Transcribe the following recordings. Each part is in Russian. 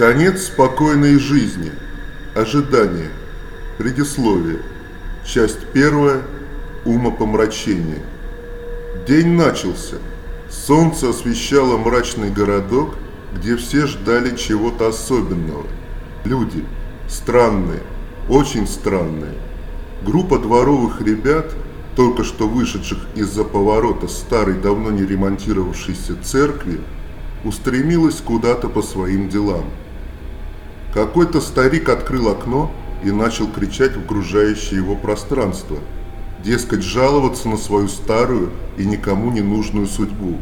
Конец спокойной жизни. Ожидание. Предисловие. Часть первая. Умопомрачение. День начался. Солнце освещало мрачный городок, где все ждали чего-то особенного. Люди. Странные. Очень странные. Группа дворовых ребят, только что вышедших из-за поворота старой давно не ремонтировавшейся церкви, устремилась куда-то по своим делам. Какой-то старик открыл окно и начал кричать в окружающее его пространство, дескать, жаловаться на свою старую и никому не нужную судьбу.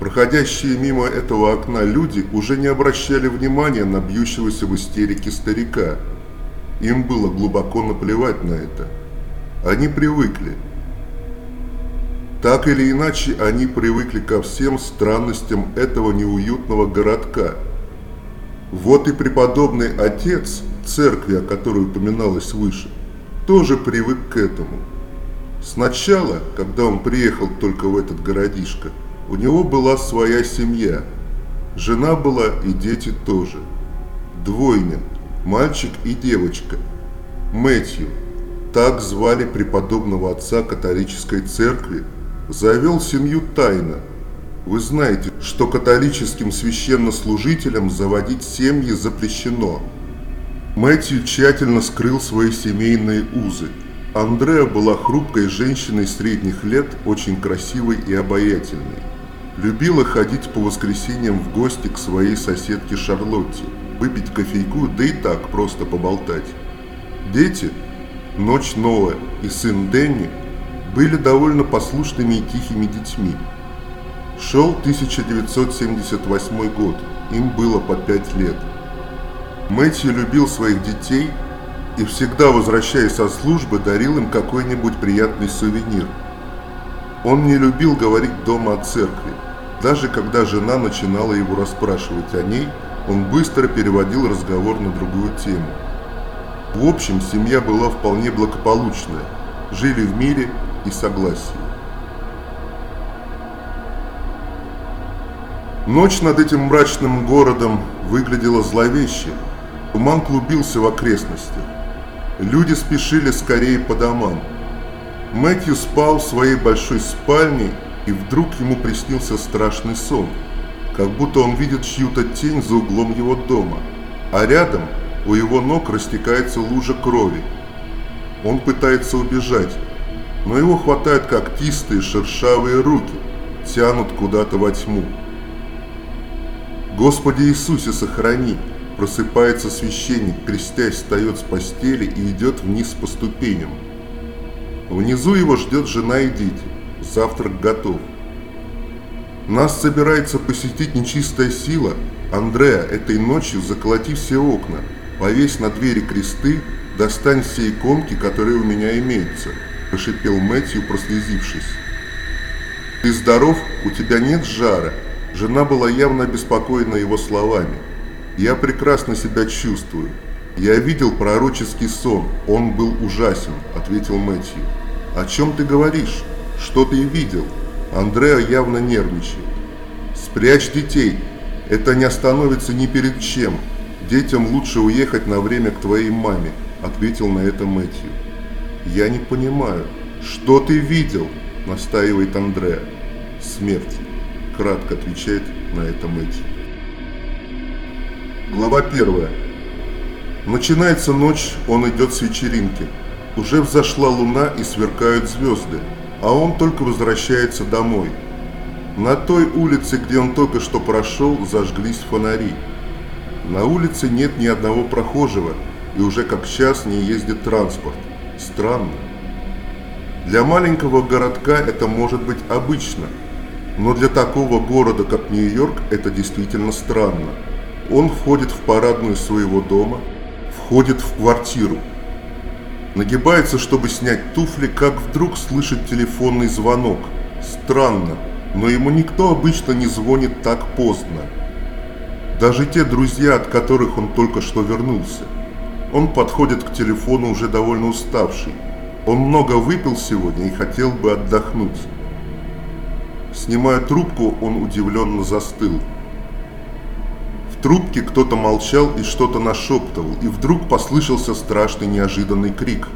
Проходящие мимо этого окна люди уже не обращали внимания на бьющегося в истерике старика. Им было глубоко наплевать на это. Они привыкли. Так или иначе, они привыкли ко всем странностям этого неуютного городка. Вот и преподобный отец церкви, о которой упоминалось выше, тоже привык к этому. Сначала, когда он приехал только в этот городишко, у него была своя семья. Жена была и дети тоже. Двойня, мальчик и девочка. Мэтью, так звали преподобного отца католической церкви, завел семью тайно. Вы знаете, что католическим священнослужителям заводить семьи запрещено. Мэтью тщательно скрыл свои семейные узы. Андреа была хрупкой женщиной средних лет, очень красивой и обаятельной. Любила ходить по воскресеньям в гости к своей соседке Шарлотте, выпить кофейку, да и так просто поболтать. Дети, ночь Ноа и сын Дэнни, были довольно послушными и тихими детьми. Шел 1978 год, им было по пять лет. Мэтью любил своих детей и всегда, возвращаясь со службы, дарил им какой-нибудь приятный сувенир. Он не любил говорить дома о церкви. Даже когда жена начинала его расспрашивать о ней, он быстро переводил разговор на другую тему. В общем, семья была вполне благополучная, жили в мире и согласии. Ночь над этим мрачным городом выглядела зловеще. Туман клубился в окрестностях. Люди спешили скорее по домам. Мэтью спал в своей большой спальне, и вдруг ему приснился страшный сон, как будто он видит чью-то тень за углом его дома, а рядом у его ног растекается лужа крови. Он пытается убежать, но его хватают когтистые шершавые руки, тянут куда-то во тьму. Господи Иисусе, сохрани! Просыпается священник, крестясь, встает с постели и идет вниз по ступеням. Внизу его ждет жена и дети. Завтрак готов. Нас собирается посетить нечистая сила. Андреа, этой ночью заколоти все окна, повесь на двери кресты, достань все иконки, которые у меня имеются прошипел Мэтью, прослезившись. «Ты здоров? У тебя нет жара?» Жена была явно обеспокоена его словами. «Я прекрасно себя чувствую. Я видел пророческий сон. Он был ужасен», – ответил Мэтью. «О чем ты говоришь? Что ты видел?» Андреа явно нервничает. «Спрячь детей. Это не остановится ни перед чем. Детям лучше уехать на время к твоей маме», – ответил на это Мэтью. «Я не понимаю, что ты видел?» – настаивает Андреа. «Смерть», – кратко отвечает на это Мэтью. Глава первая. Начинается ночь, он идет с вечеринки. Уже взошла луна и сверкают звезды, а он только возвращается домой. На той улице, где он только что прошел, зажглись фонари. На улице нет ни одного прохожего, и уже как час не ездит транспорт. Странно. Для маленького городка это может быть обычно, но для такого города, как Нью-Йорк, это действительно странно. Он входит в парадную своего дома, входит в квартиру, нагибается, чтобы снять туфли, как вдруг слышит телефонный звонок. Странно, но ему никто обычно не звонит так поздно. Даже те друзья, от которых он только что вернулся. Он подходит к телефону уже довольно уставший. Он много выпил сегодня и хотел бы отдохнуть. Снимая трубку, он удивленно застыл. В трубке кто-то молчал и что-то нашептывал, и вдруг послышался страшный неожиданный крик.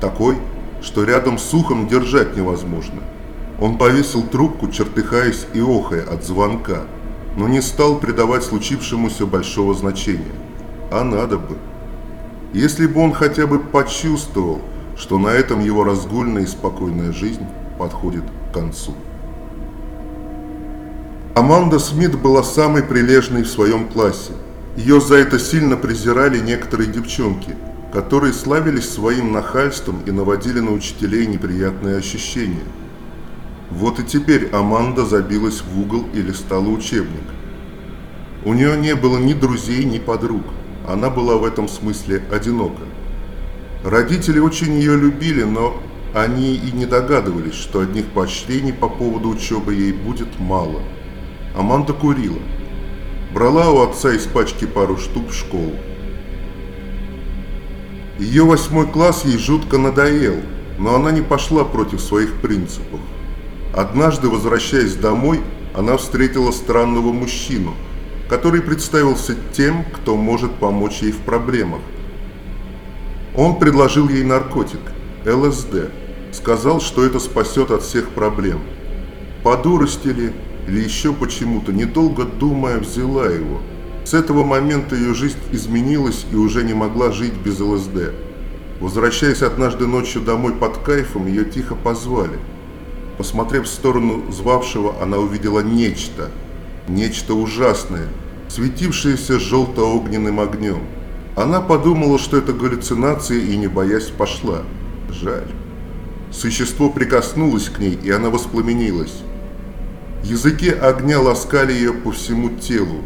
Такой, что рядом с ухом держать невозможно. Он повесил трубку, чертыхаясь и охая от звонка, но не стал придавать случившемуся большого значения. А надо бы. Если бы он хотя бы почувствовал, что на этом его разгульная и спокойная жизнь подходит к концу. Аманда Смит была самой прилежной в своем классе. Ее за это сильно презирали некоторые девчонки, которые славились своим нахальством и наводили на учителей неприятные ощущения. Вот и теперь Аманда забилась в угол и листала учебник. У нее не было ни друзей, ни подруг. Она была в этом смысле одинока. Родители очень ее любили, но они и не догадывались, что одних поощрений по поводу учебы ей будет мало. Аманда курила. Брала у отца из пачки пару штук в школу. Ее восьмой класс ей жутко надоел, но она не пошла против своих принципов. Однажды, возвращаясь домой, она встретила странного мужчину, который представился тем, кто может помочь ей в проблемах. Он предложил ей наркотик – ЛСД. Сказал, что это спасет от всех проблем. По дурости ли, или еще почему-то, недолго думая, взяла его. С этого момента ее жизнь изменилась и уже не могла жить без ЛСД. Возвращаясь однажды ночью домой под кайфом, ее тихо позвали. Посмотрев в сторону звавшего, она увидела нечто. Нечто ужасное, светившееся желто-огненным огнем. Она подумала, что это галлюцинация и, не боясь, пошла. Жаль. Существо прикоснулось к ней, и она воспламенилась. Языки огня ласкали ее по всему телу.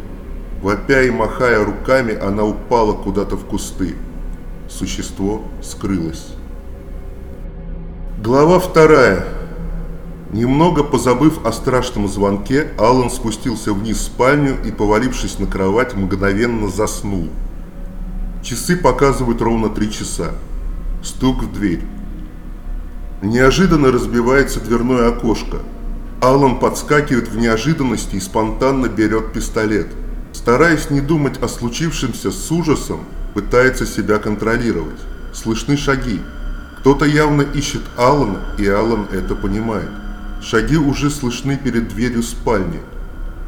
Вопя и махая руками, она упала куда-то в кусты. Существо скрылось. Глава вторая. Немного позабыв о страшном звонке, Алан спустился вниз в спальню и, повалившись на кровать, мгновенно заснул. Часы показывают ровно три часа. Стук в дверь. Неожиданно разбивается дверное окошко. Алан подскакивает в неожиданности и спонтанно берет пистолет. Стараясь не думать о случившемся с ужасом, пытается себя контролировать. Слышны шаги. Кто-то явно ищет Алана, и Алан это понимает. Шаги уже слышны перед дверью спальни.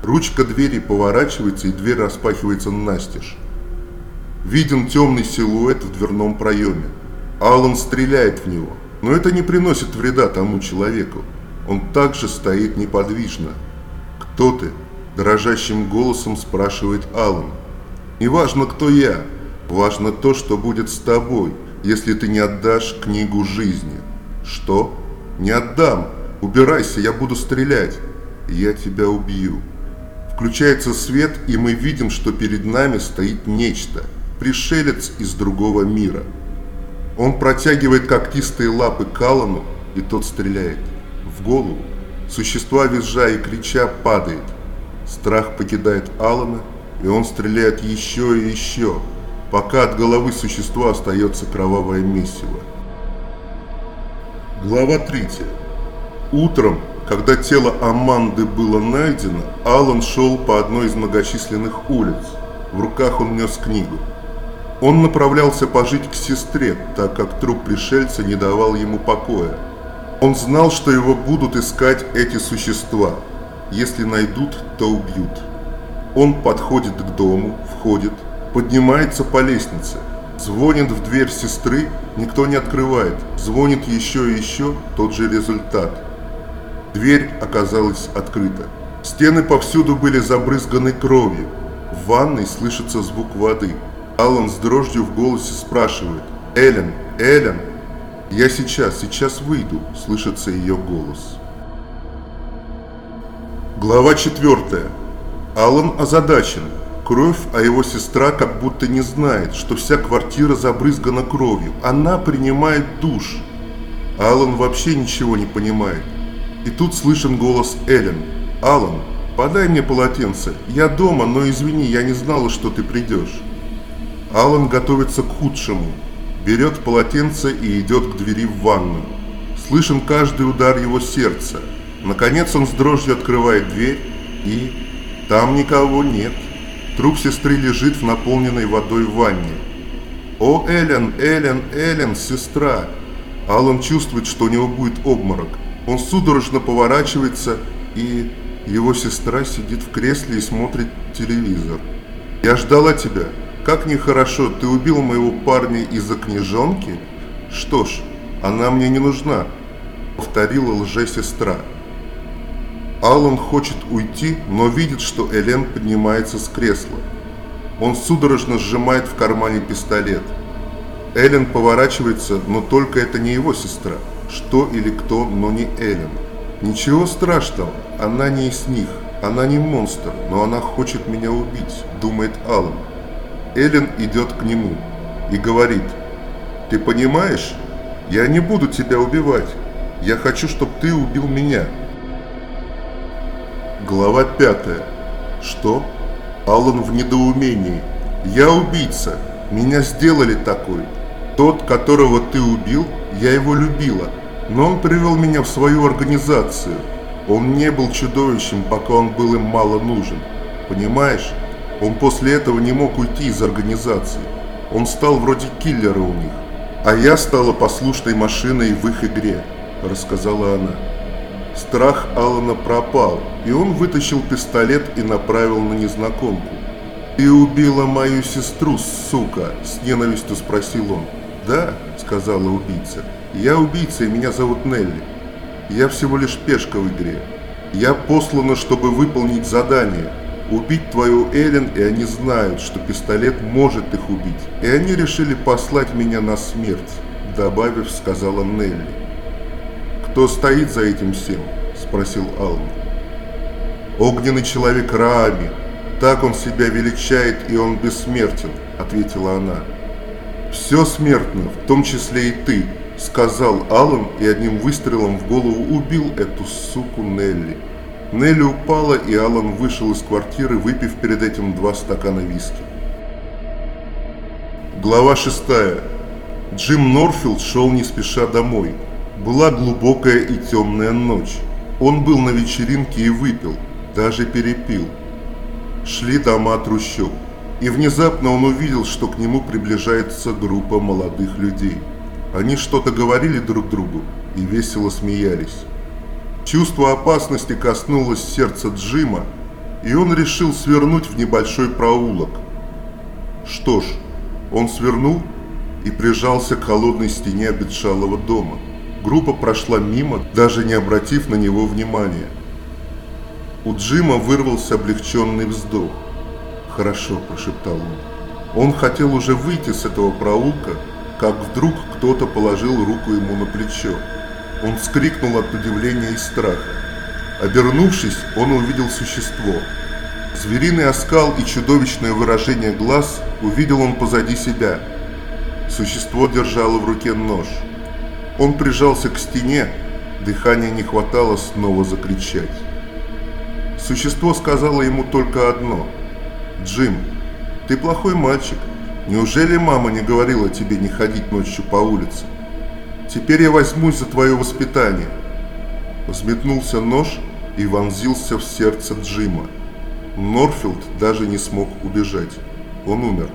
Ручка двери поворачивается, и дверь распахивается настежь. Виден темный силуэт в дверном проеме. Алан стреляет в него, но это не приносит вреда тому человеку. Он также стоит неподвижно. «Кто ты?» – дрожащим голосом спрашивает Алан. «Не важно, кто я. Важно то, что будет с тобой, если ты не отдашь книгу жизни». «Что?» «Не отдам. Убирайся, я буду стрелять. Я тебя убью». Включается свет, и мы видим, что перед нами стоит нечто – пришелец из другого мира. Он протягивает когтистые лапы к Аллану, и тот стреляет. В голову. Существо, визжа и крича, падает. Страх покидает Алана, и он стреляет еще и еще, пока от головы существа остается кровавое месиво. Глава 3. Утром, когда тело Аманды было найдено, Алан шел по одной из многочисленных улиц. В руках он нес книгу. Он направлялся пожить к сестре, так как труп пришельца не давал ему покоя. Он знал, что его будут искать эти существа. Если найдут, то убьют. Он подходит к дому, входит, поднимается по лестнице. Звонит в дверь сестры, никто не открывает. Звонит еще и еще, тот же результат. Дверь оказалась открыта. Стены повсюду были забрызганы кровью. В ванной слышится звук воды. Алан с дрожью в голосе спрашивает «Эллен, Эллен!» «Я сейчас, сейчас выйду», – слышится ее голос. Глава 4. Алан озадачен. Кровь, а его сестра как будто не знает, что вся квартира забрызгана кровью. Она принимает душ. Алан вообще ничего не понимает. И тут слышен голос Эллен. «Алан, подай мне полотенце. Я дома, но извини, я не знала, что ты придешь». Алан готовится к худшему. Берет полотенце и идет к двери в ванную. Слышен каждый удар его сердца. Наконец он с дрожью открывает дверь и... Там никого нет. Труп сестры лежит в наполненной водой ванне. «О, Эллен, Эллен, Эллен, сестра!» Алан чувствует, что у него будет обморок. Он судорожно поворачивается, и его сестра сидит в кресле и смотрит телевизор. «Я ждала тебя. Как нехорошо, ты убил моего парня из-за книжонки?» «Что ж, она мне не нужна», — повторила лже-сестра. Алан хочет уйти, но видит, что Элен поднимается с кресла. Он судорожно сжимает в кармане пистолет. Элен поворачивается, но только это не его сестра. Что или кто, но не Элен. Ничего страшного, она не из них. Она не монстр, но она хочет меня убить, думает Алан. Элен идет к нему и говорит, ты понимаешь, я не буду тебя убивать. Я хочу, чтобы ты убил меня. Глава пятая. Что? Алан в недоумении. Я убийца. Меня сделали такой. Тот, которого ты убил, я его любила, но он привел меня в свою организацию. Он не был чудовищем, пока он был им мало нужен. Понимаешь? Он после этого не мог уйти из организации. Он стал вроде киллера у них. А я стала послушной машиной в их игре, рассказала она. Страх Алана пропал, и он вытащил пистолет и направил на незнакомку. «Ты убила мою сестру, сука!» – с ненавистью спросил он. «Да», – сказала убийца. «Я убийца, и меня зовут Нелли. Я всего лишь пешка в игре. Я послана, чтобы выполнить задание. Убить твою Эллен, и они знают, что пистолет может их убить. И они решили послать меня на смерть», – добавив, сказала Нелли. «Кто стоит за этим всем?» – спросил Алм. «Огненный человек Раами. Так он себя величает, и он бессмертен», – ответила она. «Все смертно, в том числе и ты», – сказал Алан и одним выстрелом в голову убил эту суку Нелли. Нелли упала, и Алан вышел из квартиры, выпив перед этим два стакана виски. Глава шестая. Джим Норфилд шел не спеша домой. Была глубокая и темная ночь. Он был на вечеринке и выпил, даже перепил. Шли дома трущоб. И внезапно он увидел, что к нему приближается группа молодых людей. Они что-то говорили друг другу и весело смеялись. Чувство опасности коснулось сердца Джима, и он решил свернуть в небольшой проулок. Что ж, он свернул и прижался к холодной стене обветшалого дома. Группа прошла мимо, даже не обратив на него внимания. У Джима вырвался облегченный вздох. «Хорошо», – прошептал он. Он хотел уже выйти с этого проулка, как вдруг кто-то положил руку ему на плечо. Он вскрикнул от удивления и страха. Обернувшись, он увидел существо. Звериный оскал и чудовищное выражение глаз увидел он позади себя. Существо держало в руке нож. Он прижался к стене, дыхания не хватало снова закричать. Существо сказало ему только одно – Джим, ты плохой мальчик. Неужели мама не говорила тебе не ходить ночью по улице? Теперь я возьмусь за твое воспитание. Взметнулся нож и вонзился в сердце Джима. Норфилд даже не смог убежать. Он умер.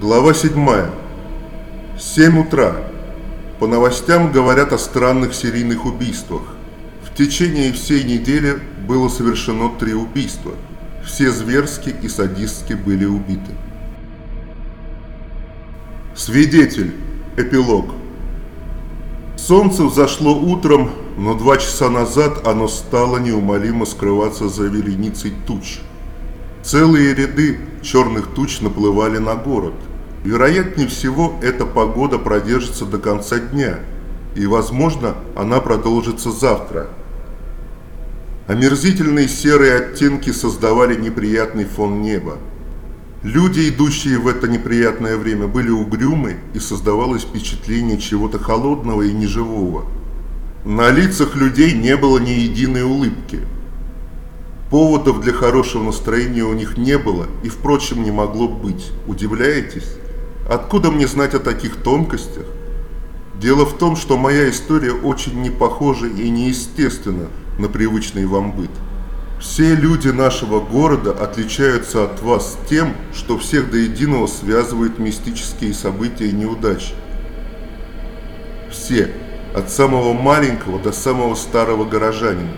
Глава 7. 7 утра. По новостям говорят о странных серийных убийствах. В течение всей недели было совершено три убийства – все зверски и садистски были убиты. Свидетель. Эпилог. Солнце взошло утром, но два часа назад оно стало неумолимо скрываться за вереницей туч. Целые ряды черных туч наплывали на город. Вероятнее всего, эта погода продержится до конца дня, и, возможно, она продолжится завтра – Омерзительные серые оттенки создавали неприятный фон неба. Люди, идущие в это неприятное время, были угрюмы и создавалось впечатление чего-то холодного и неживого. На лицах людей не было ни единой улыбки. Поводов для хорошего настроения у них не было и, впрочем, не могло быть. Удивляетесь? Откуда мне знать о таких тонкостях? Дело в том, что моя история очень не похожа и неестественна на привычный вам быт. Все люди нашего города отличаются от вас тем, что всех до единого связывают мистические события и неудачи. Все, от самого маленького до самого старого горожанина.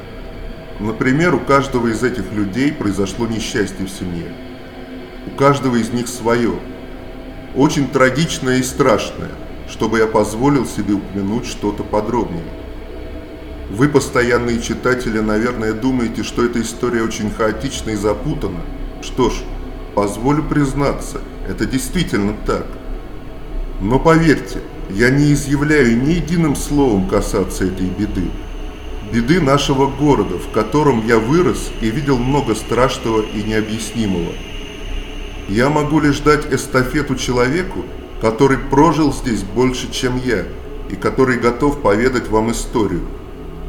Например, у каждого из этих людей произошло несчастье в семье. У каждого из них свое. Очень трагичное и страшное, чтобы я позволил себе упомянуть что-то подробнее. Вы, постоянные читатели, наверное, думаете, что эта история очень хаотична и запутана. Что ж, позволю признаться, это действительно так. Но поверьте, я не изъявляю ни единым словом касаться этой беды. Беды нашего города, в котором я вырос и видел много страшного и необъяснимого. Я могу лишь дать эстафету человеку, который прожил здесь больше, чем я, и который готов поведать вам историю –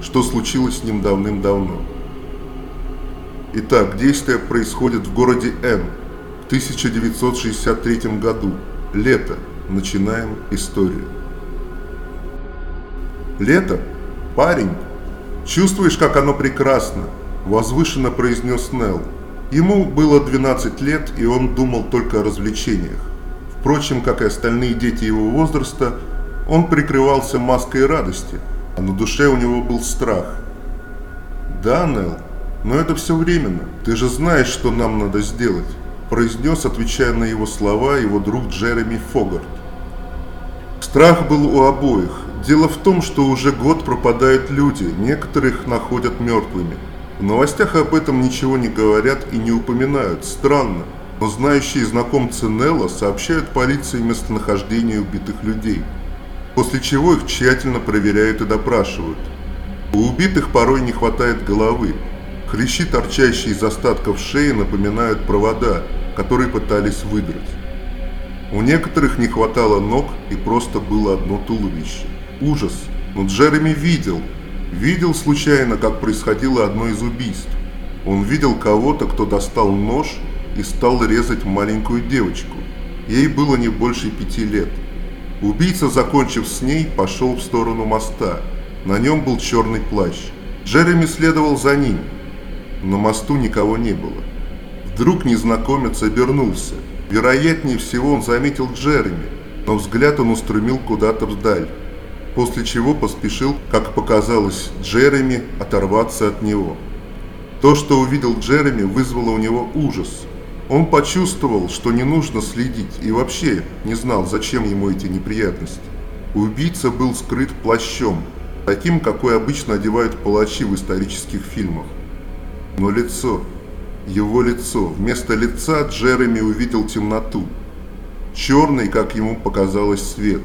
что случилось с ним давным-давно. Итак, действие происходит в городе Н в 1963 году. Лето. Начинаем историю. Лето? Парень? Чувствуешь, как оно прекрасно? Возвышенно произнес Нелл. Ему было 12 лет, и он думал только о развлечениях. Впрочем, как и остальные дети его возраста, он прикрывался маской радости – а на душе у него был страх. «Да, Нелл, но это все временно. Ты же знаешь, что нам надо сделать», произнес, отвечая на его слова, его друг Джереми Фогарт. Страх был у обоих. Дело в том, что уже год пропадают люди, некоторых находят мертвыми. В новостях об этом ничего не говорят и не упоминают. Странно. Но знающие знакомцы Нелла сообщают полиции местонахождение убитых людей – после чего их тщательно проверяют и допрашивают. У убитых порой не хватает головы. Хрящи, торчащие из остатков шеи, напоминают провода, которые пытались выдрать. У некоторых не хватало ног и просто было одно туловище. Ужас. Но Джереми видел. Видел случайно, как происходило одно из убийств. Он видел кого-то, кто достал нож и стал резать маленькую девочку. Ей было не больше пяти лет. Убийца, закончив с ней, пошел в сторону моста. На нем был черный плащ. Джереми следовал за ним. На мосту никого не было. Вдруг незнакомец обернулся. Вероятнее всего он заметил Джереми, но взгляд он устремил куда-то вдаль, после чего поспешил, как показалось Джереми, оторваться от него. То, что увидел Джереми, вызвало у него ужас – он почувствовал, что не нужно следить и вообще не знал, зачем ему эти неприятности. Убийца был скрыт плащом, таким, какой обычно одевают палачи в исторических фильмах. Но лицо, его лицо, вместо лица Джереми увидел темноту. Черный, как ему показалось, свет.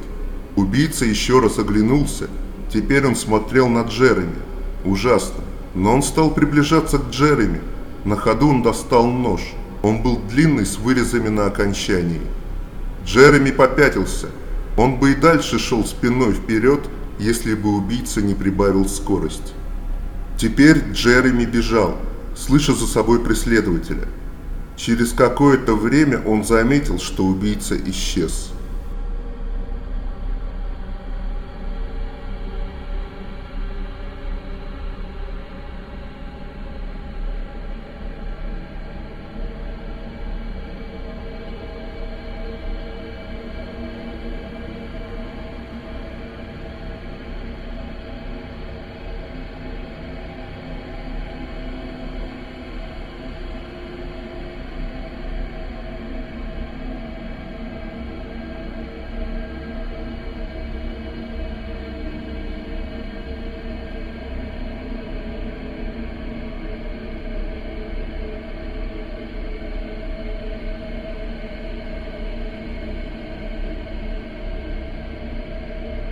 Убийца еще раз оглянулся. Теперь он смотрел на Джереми. Ужасно. Но он стал приближаться к Джереми. На ходу он достал нож – он был длинный с вырезами на окончании. Джереми попятился. Он бы и дальше шел спиной вперед, если бы убийца не прибавил скорость. Теперь Джереми бежал, слыша за собой преследователя. Через какое-то время он заметил, что убийца исчез.